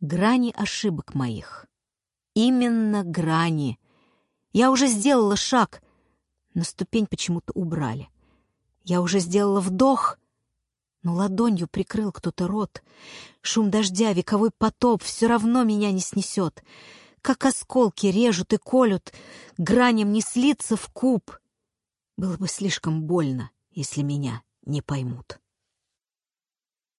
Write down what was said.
Грани ошибок моих. Именно грани. Я уже сделала шаг, но ступень почему-то убрали. Я уже сделала вдох, но ладонью прикрыл кто-то рот. Шум дождя, вековой потоп все равно меня не снесет. Как осколки режут и колют, граням не слиться в куб. Было бы слишком больно, если меня не поймут.